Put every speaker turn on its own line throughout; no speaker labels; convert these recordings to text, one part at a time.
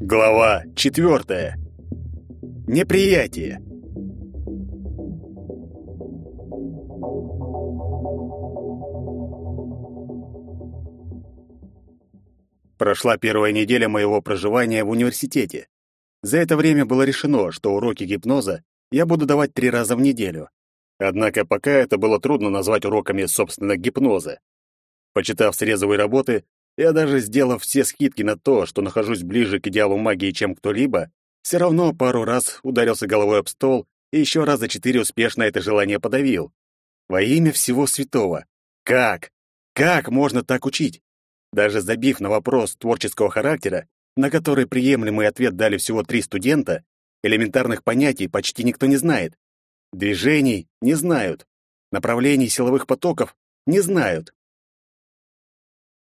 Глава четвертая. Неприятие. Прошла первая неделя моего проживания в университете. За это время было решено, что уроки гипноза я буду давать три раза в неделю. Однако пока это было трудно назвать уроками, собственно, гипноза. Почитав срезовые работы, я даже сделав все скидки на то, что нахожусь ближе к идеалу магии, чем кто-либо, все равно пару раз ударился головой об стол и еще раз за четыре успешно это желание подавил. Во имя всего святого. Как? Как можно так учить? Даже забив на вопрос творческого характера, на который приемлемый ответ дали всего три студента, элементарных понятий почти никто не знает. Движений не знают. Направлений силовых потоков не знают.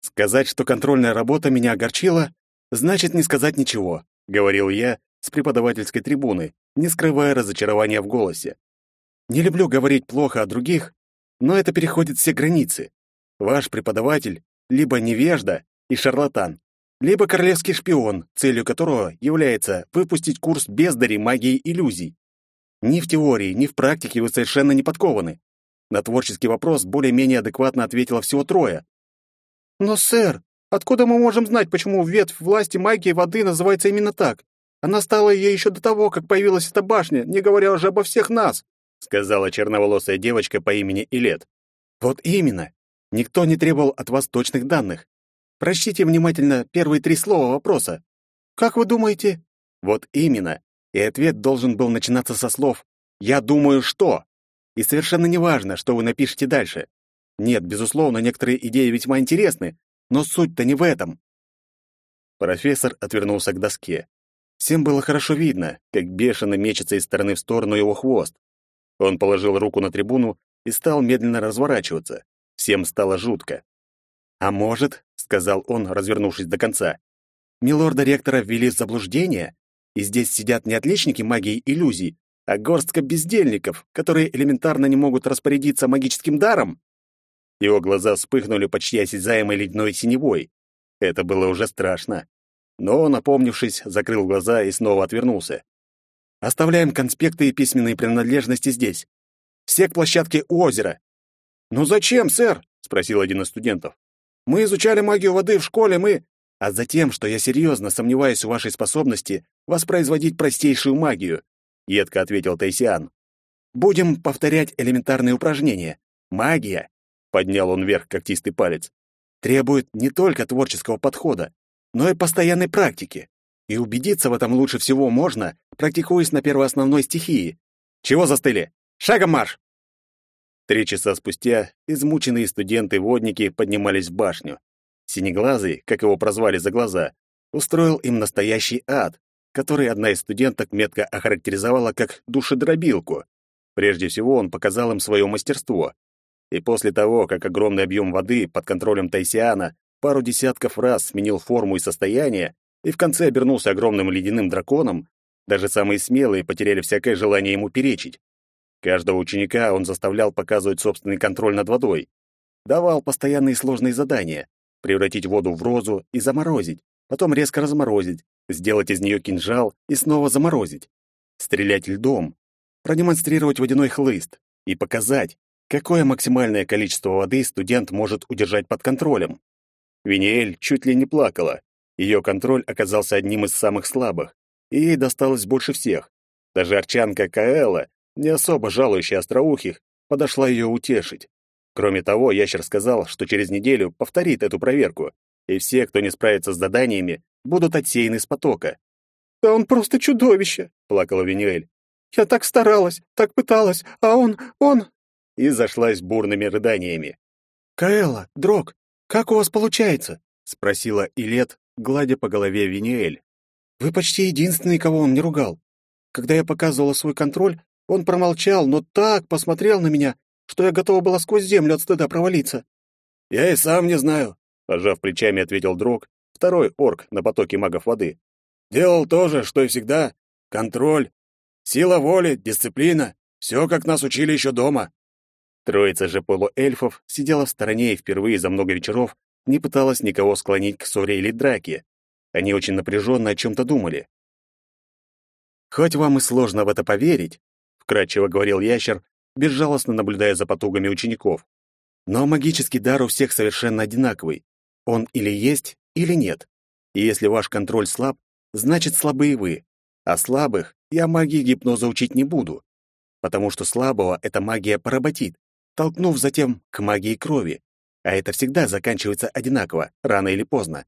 Сказать, что контрольная работа меня огорчила, значит не сказать ничего, говорил я с преподавательской трибуны, не скрывая разочарования в голосе. Не люблю говорить плохо о других, но это переходит все границы. Ваш преподаватель либо невежда и шарлатан, либо королевский шпион, целью которого является выпустить курс бездари магии иллюзий. Ни в теории, ни в практике вы совершенно не подкованы. На творческий вопрос более-менее адекватно ответило всего трое.
«Но, сэр, откуда мы можем знать, почему ветвь власти магии воды называется именно так? Она стала ей еще до того, как появилась эта башня, не говоря уже обо всех нас»,
сказала черноволосая девочка по имени Илет. «Вот именно. Никто не требовал от вас точных данных. Прочтите внимательно первые три слова вопроса.
Как вы думаете?
Вот именно. И ответ должен был начинаться со слов «Я думаю, что». И совершенно неважно, что вы напишете дальше. Нет, безусловно, некоторые идеи весьма интересны, но суть-то не в этом. Профессор отвернулся к доске. Всем было хорошо видно, как бешено мечется из стороны в сторону его хвост. Он положил руку на трибуну и стал медленно разворачиваться. Всем стало жутко. «А может, — сказал он, развернувшись до конца, — милорда-ректора ввели в заблуждение, и здесь сидят не отличники магии иллюзий, а горстка бездельников, которые элементарно не могут распорядиться магическим даром?» Его глаза вспыхнули почти осязаемой ледяной синевой. Это было уже страшно. Но он, опомнившись, закрыл глаза и снова отвернулся. «Оставляем конспекты и письменные принадлежности здесь. Все к площадке у озера.
«Ну зачем, сэр?» — спросил один из студентов. «Мы изучали магию воды в школе, мы...»
«А затем, что я серьезно сомневаюсь в вашей способности воспроизводить простейшую магию», — едко ответил Тайсиан. «Будем повторять элементарные упражнения. Магия», — поднял он вверх когтистый палец, «требует не только творческого подхода, но и постоянной практики. И убедиться в этом лучше всего можно, практикуясь на первоосновной стихии. Чего застыли? Шагом марш!» Три часа спустя измученные студенты-водники поднимались в башню. Синеглазый, как его прозвали за глаза, устроил им настоящий ад, который одна из студенток метко охарактеризовала как душедробилку. Прежде всего он показал им свое мастерство. И после того, как огромный объем воды под контролем Тайсиана пару десятков раз сменил форму и состояние, и в конце обернулся огромным ледяным драконом, даже самые смелые потеряли всякое желание ему перечить. Каждого ученика он заставлял показывать собственный контроль над водой. Давал постоянные сложные задания — превратить воду в розу и заморозить, потом резко разморозить, сделать из нее кинжал и снова заморозить. Стрелять льдом, продемонстрировать водяной хлыст и показать, какое максимальное количество воды студент может удержать под контролем. Виниэль чуть ли не плакала. Ее контроль оказался одним из самых слабых, и ей досталось больше всех. Даже арчанка Каэла не особо жалующая остроухих, подошла ее утешить. Кроме того, ящер сказал, что через неделю повторит эту проверку, и все, кто не справится с заданиями, будут отсеяны с потока.
«Да он просто чудовище!» — плакала Винюэль. «Я так старалась, так пыталась, а он... он...»
И зашлась бурными рыданиями.
«Каэла, Дрог, как у вас получается?»
— спросила Илет, гладя по голове Винюэль.
«Вы почти единственный, кого он не ругал. Когда я показывала свой контроль, он промолчал, но так посмотрел на меня, что я готова была сквозь землю от стыда провалиться.
«Я и сам не знаю», — пожав плечами, ответил Дрог, второй орк на потоке магов воды. «Делал то же, что и всегда. Контроль, сила воли, дисциплина. Все, как нас учили еще дома». Троица же полуэльфов сидела в стороне и впервые за много вечеров не пыталась никого склонить к ссоре или драке. Они очень напряженно о чем-то думали. «Хоть вам и сложно в это поверить», — вкратчиво говорил ящер, безжалостно наблюдая за потугами учеников. «Но магический дар у всех совершенно одинаковый. Он или есть, или нет. И если ваш контроль слаб, значит слабы и вы. А слабых я магии гипноза учить не буду, потому что слабого эта магия поработит, толкнув затем к магии крови. А это всегда заканчивается одинаково, рано или поздно.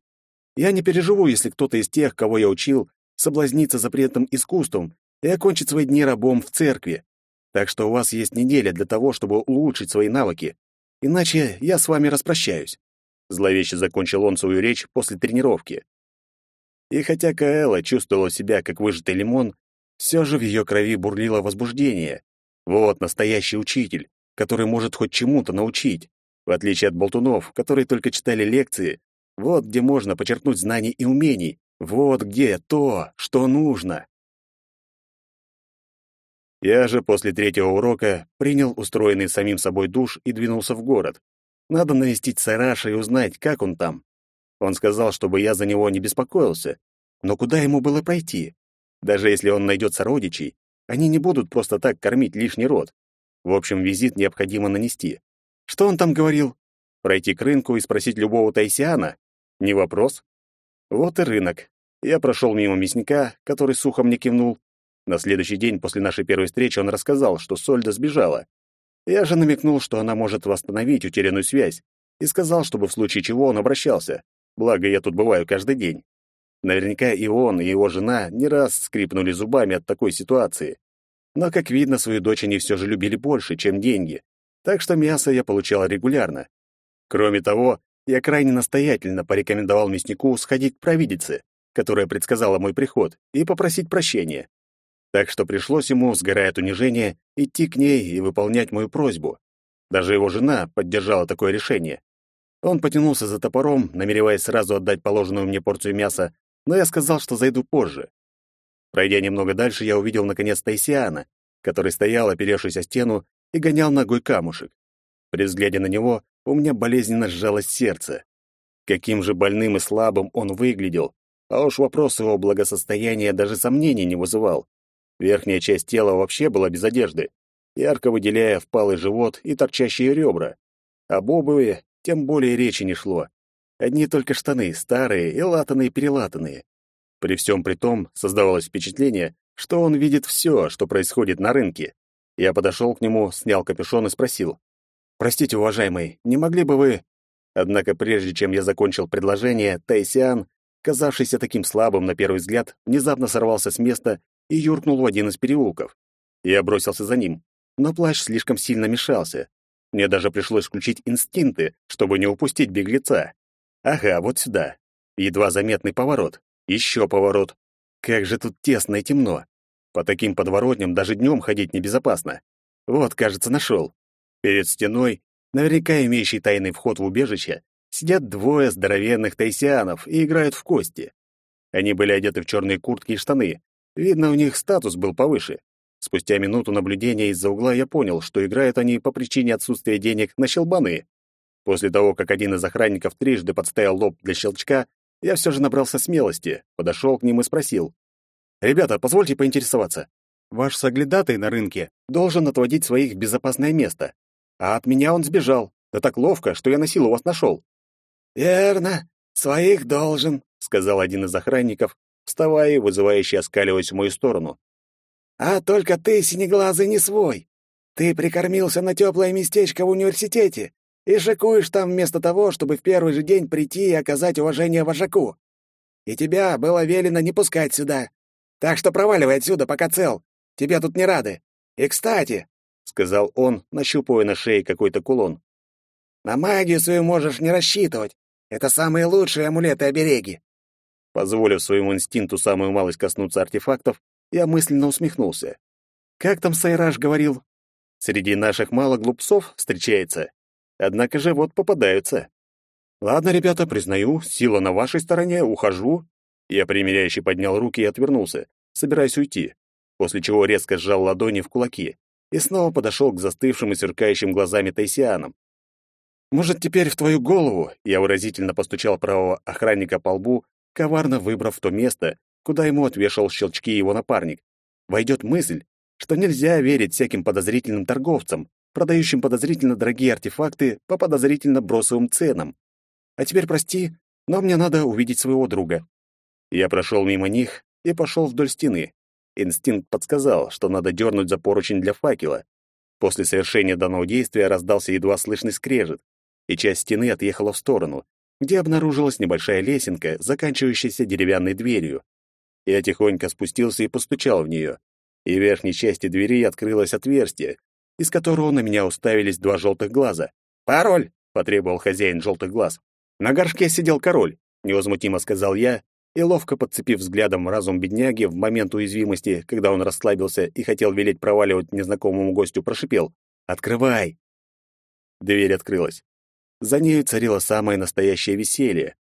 Я не переживу, если кто-то из тех, кого я учил, соблазнится запретным искусством и окончит свои дни рабом в церкви. Так что у вас есть неделя для того, чтобы улучшить свои навыки. Иначе я с вами распрощаюсь. Зловеще закончил он свою речь после тренировки. И хотя Каэла чувствовала себя как выжатый лимон, все же в ее крови бурлило возбуждение. Вот настоящий учитель, который может хоть чему-то научить. В отличие от болтунов, которые только читали лекции, вот где можно почерпнуть знаний и умений, вот где то, что нужно. Я же после третьего урока принял устроенный самим собой душ и двинулся в город. Надо навестить Сараша и узнать, как он там. Он сказал, чтобы я за него не беспокоился. Но куда ему было пройти? Даже если он найдет сородичей, они не будут просто так кормить лишний род. В общем, визит необходимо нанести. Что он там говорил? Пройти к рынку и спросить любого тайсиана? Не вопрос. Вот и рынок. Я прошел мимо мясника, который сухо мне кивнул. На следующий день после нашей первой встречи он рассказал, что Сольда сбежала. Я же намекнул, что она может восстановить утерянную связь, и сказал, чтобы в случае чего он обращался. Благо, я тут бываю каждый день. Наверняка и он, и его жена не раз скрипнули зубами от такой ситуации. Но, как видно, свою дочь они все же любили больше, чем деньги. Так что мясо я получал регулярно. Кроме того, я крайне настоятельно порекомендовал мяснику сходить к провидице, которая предсказала мой приход, и попросить прощения. Так что пришлось ему, сгорая от унижения, идти к ней и выполнять мою просьбу. Даже его жена поддержала такое решение. Он потянулся за топором, намереваясь сразу отдать положенную мне порцию мяса, но я сказал, что зайду позже. Пройдя немного дальше, я увидел наконец Тайсиана, который стоял, оперевшись о стену, и гонял ногой камушек. При взгляде на него у меня болезненно сжалось сердце. Каким же больным и слабым он выглядел, а уж вопрос его благосостояния даже сомнений не вызывал. Верхняя часть тела вообще была без одежды, ярко выделяя впалый живот и торчащие ребра. Об обуви тем более речи не шло. Одни только штаны, старые и латаные-перелатанные. При всем при том создавалось впечатление, что он видит все, что происходит на рынке. Я подошел к нему, снял капюшон и спросил. «Простите, уважаемый, не могли бы вы...» Однако прежде чем я закончил предложение, Тайсиан, казавшийся таким слабым на первый взгляд, внезапно сорвался с места и юркнул в один из переулков. Я бросился за ним, но плащ слишком сильно мешался. Мне даже пришлось включить инстинкты, чтобы не упустить беглеца. Ага, вот сюда. Едва заметный поворот. Еще поворот. Как же тут тесно и темно. По таким подворотням даже днем ходить небезопасно. Вот, кажется, нашел. Перед стеной, наверняка имеющий тайный вход в убежище, сидят двое здоровенных тайсианов и играют в кости. Они были одеты в черные куртки и штаны. Видно, у них статус был повыше. Спустя минуту наблюдения из-за угла я понял, что играют они по причине отсутствия денег на щелбаны. После того, как один из охранников трижды подставил лоб для щелчка, я все же набрался смелости, подошел к ним и спросил. «Ребята, позвольте поинтересоваться. Ваш соглядатай на рынке должен отводить своих в безопасное место. А от меня он сбежал. Да так ловко, что я на силу вас нашел».
«Верно, своих должен», — сказал один из охранников, вставая и вызывающе оскаливаясь в мою сторону. «А только ты, синеглазый, не свой. Ты прикормился на теплое местечко в университете и шикуешь там вместо того, чтобы в первый же день прийти и оказать уважение вожаку. И тебя было велено не пускать сюда. Так что проваливай отсюда, пока цел. Тебе тут не рады. И, кстати, — сказал он, нащупывая на шее какой-то кулон, — на магию свою можешь не рассчитывать. Это самые лучшие амулеты-обереги.
Позволив своему инстинкту самую малость коснуться артефактов, я мысленно усмехнулся. Как там Сайраж говорил? Среди наших мало глупцов встречается. Однако же вот попадаются. Ладно, ребята, признаю, сила на вашей стороне, ухожу. Я примиряюще поднял руки и отвернулся, собираясь уйти, после чего резко сжал ладони в кулаки. и снова подошел к застывшим и сверкающим глазами тайсианам. «Может, теперь в твою голову?» Я выразительно постучал правого охранника по лбу, коварно выбрав то место, куда ему отвешал щелчки его напарник. Войдет мысль, что нельзя верить всяким подозрительным торговцам, продающим подозрительно дорогие артефакты по подозрительно бросовым ценам. А теперь прости, но мне надо увидеть своего друга. Я прошел мимо них и пошел вдоль стены. Инстинкт подсказал, что надо дернуть за поручень для факела. После совершения данного действия раздался едва слышный скрежет, и часть стены отъехала в сторону, где обнаружилась небольшая лесенка, заканчивающаяся деревянной дверью. Я тихонько спустился и постучал в нее, и в верхней части двери открылось отверстие, из которого на меня уставились два желтых глаза. «Пароль!» — потребовал хозяин желтых глаз. «На горшке сидел король», — невозмутимо сказал я, и, ловко подцепив взглядом разум бедняги в момент уязвимости, когда он расслабился и хотел велеть проваливать незнакомому гостю, прошипел «Открывай!». Дверь открылась. За нею царило самое настоящее веселье.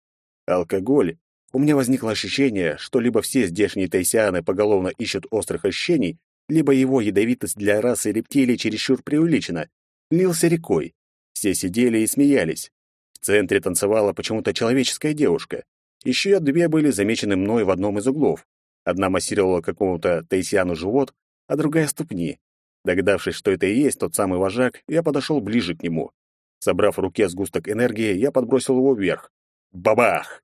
Алкоголь. У меня возникло ощущение, что либо все здешние тайсианы поголовно ищут острых ощущений, либо его ядовитость для расы рептилий чересчур преувеличена. Лился рекой. Все сидели и смеялись. В центре танцевала почему-то человеческая девушка. Еще две были замечены мной в одном из углов. Одна массировала какому-то тайсиану живот, а другая — ступни. Догадавшись, что это и есть тот самый вожак, я подошел ближе к нему. Собрав в руке сгусток энергии, я подбросил его вверх. Бабах!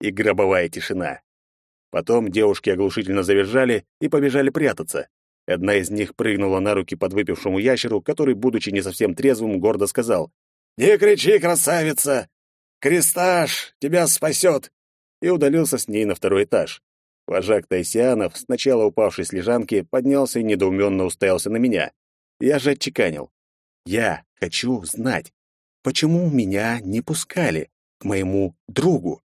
И гробовая тишина. Потом девушки оглушительно завизжали и побежали прятаться. Одна из них прыгнула на руки подвыпившему ящеру, который, будучи не совсем трезвым, гордо сказал «Не кричи, красавица! Крестаж тебя спасет!» и удалился с ней на второй этаж. Вожак Тайсианов, сначала упавший с лежанки, поднялся и недоуменно уставился на меня. Я же отчеканил. «Я хочу знать, почему меня не пускали к моему другу.